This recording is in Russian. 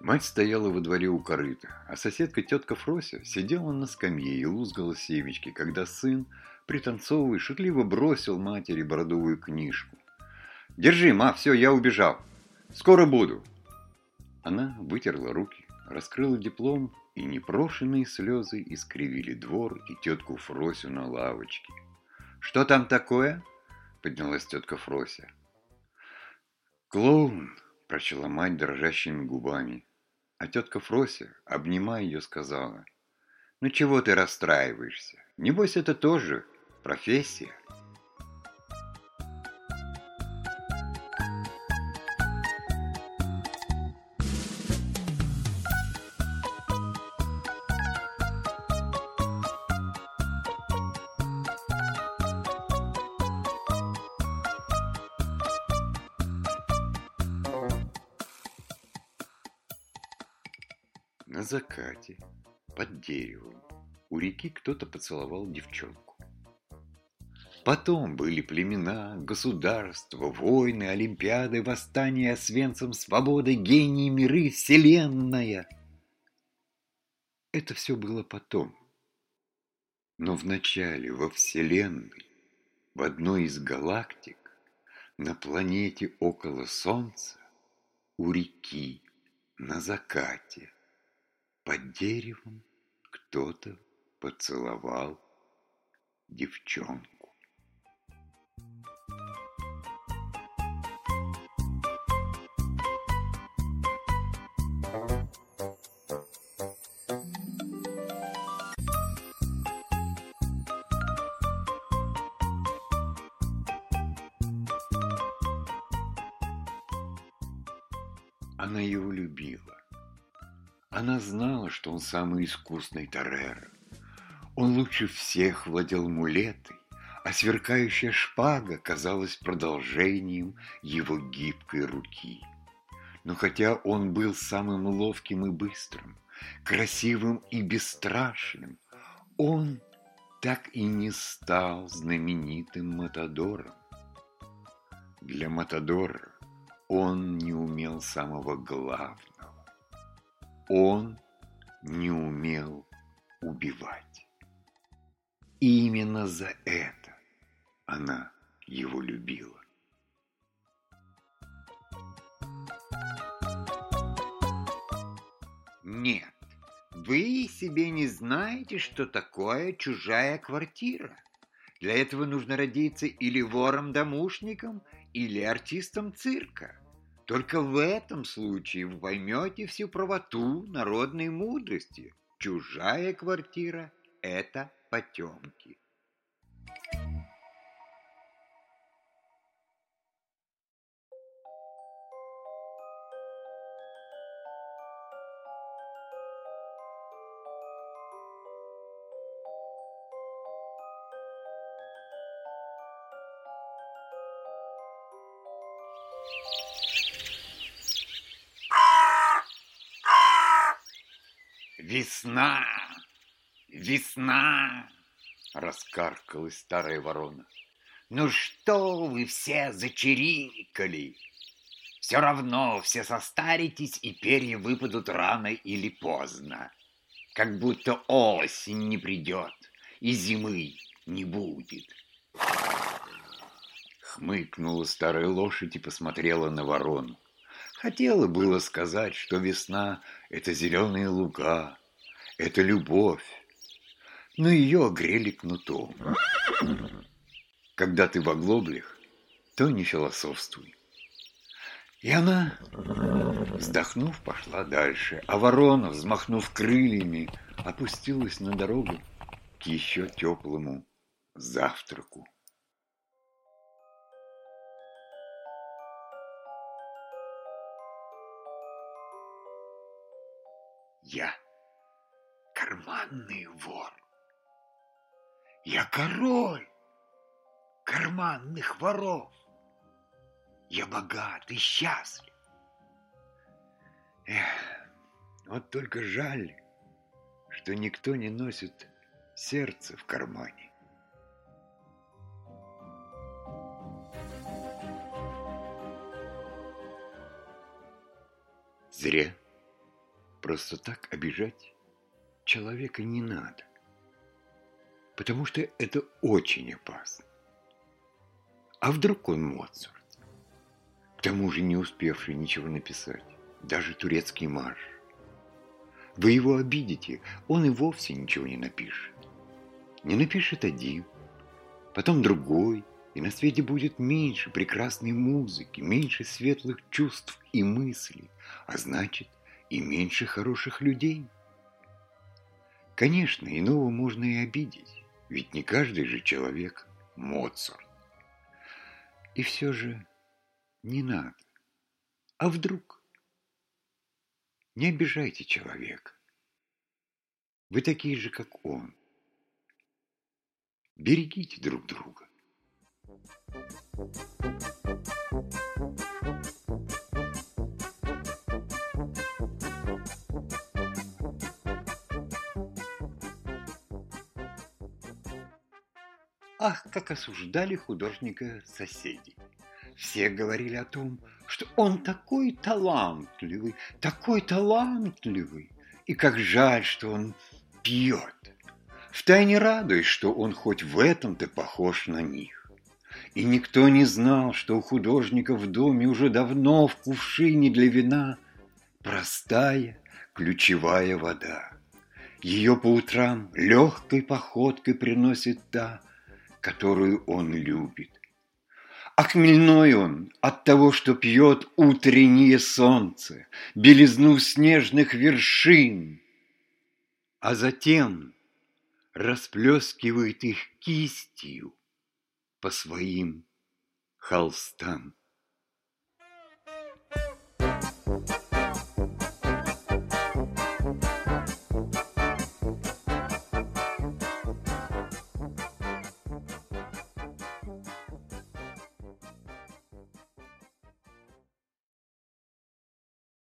Мать стояла во дворе у корыта, а соседка тетка Фрося сидела на скамье и лузгала семечки, когда сын, пританцовывая, шутливо бросил матери бородовую книжку. «Держи, ма, все, я убежал. Скоро буду». Она вытерла руки, раскрыла диплом, и непрошенные слезы искривили двор и тетку Фросю на лавочке. «Что там такое?» — поднялась тетка Фрося. «Клоун!» — прочла мать дрожащими губами. А тетка Фрося, обнимая ее, сказала, «Ну чего ты расстраиваешься? Небось, это тоже профессия». На закате, под деревом, у реки кто-то поцеловал девчонку. Потом были племена, государства, войны, олимпиады, восстания, освенцем, свободы, гении, миры, вселенная. Это все было потом. Но вначале во Вселенной, в одной из галактик, на планете около Солнца, у реки, на закате – под деревом кто-то поцеловал девчонку. Она его любила. Она знала, что он самый искусный Тореро. Он лучше всех владел мулетой, а сверкающая шпага казалась продолжением его гибкой руки. Но хотя он был самым ловким и быстрым, красивым и бесстрашным, он так и не стал знаменитым Матадором. Для Матадора он не умел самого главного он не умел убивать. И именно за это она его любила. Нет, вы себе не знаете, что такое чужая квартира. Для этого нужно родиться или вором-домушником, или артистом цирка. Только в этом случае вы поймете всю правоту народной мудрости. Чужая квартира – это потемки. «Весна! Весна!» — раскаркалась старая ворона. «Ну что вы все зачирикали? Все равно все состаритесь, и перья выпадут рано или поздно. Как будто осень не придет, и зимы не будет». Хмыкнула старая лошадь и посмотрела на ворону. Хотела было сказать, что весна — это зеленые луга, это любовь, но ее огрели кнутом. Когда ты в оглоблях, то не философствуй. И она, вздохнув, пошла дальше, а ворона, взмахнув крыльями, опустилась на дорогу к еще теплому завтраку. Я карманный вор. Я король карманных воров. Я богат и счастлив. Эх, вот только жаль, что никто не носит сердце в кармане. Зря Просто так обижать человека не надо, потому что это очень опасно. А вдруг он Моцарт? К тому же не успевший ничего написать, даже турецкий марш. Вы его обидите, он и вовсе ничего не напишет. Не напишет один, потом другой, и на свете будет меньше прекрасной музыки, меньше светлых чувств и мыслей, а значит и меньше хороших людей. Конечно, иного можно и обидеть, ведь не каждый же человек Моцарт. И все же не надо. А вдруг? Не обижайте человека. Вы такие же, как он. Берегите друг друга. Ах, как осуждали художника соседи. Все говорили о том, что он такой талантливый, такой талантливый, и как жаль, что он пьет. Втайне радуясь, что он хоть в этом-то похож на них. И никто не знал, что у художника в доме уже давно в кувшине для вина простая ключевая вода. Ее по утрам легкой походкой приносит та, которую он любит. А он от того, что пьет утреннее солнце, белизну снежных вершин, а затем расплескивает их кистью по своим холстам.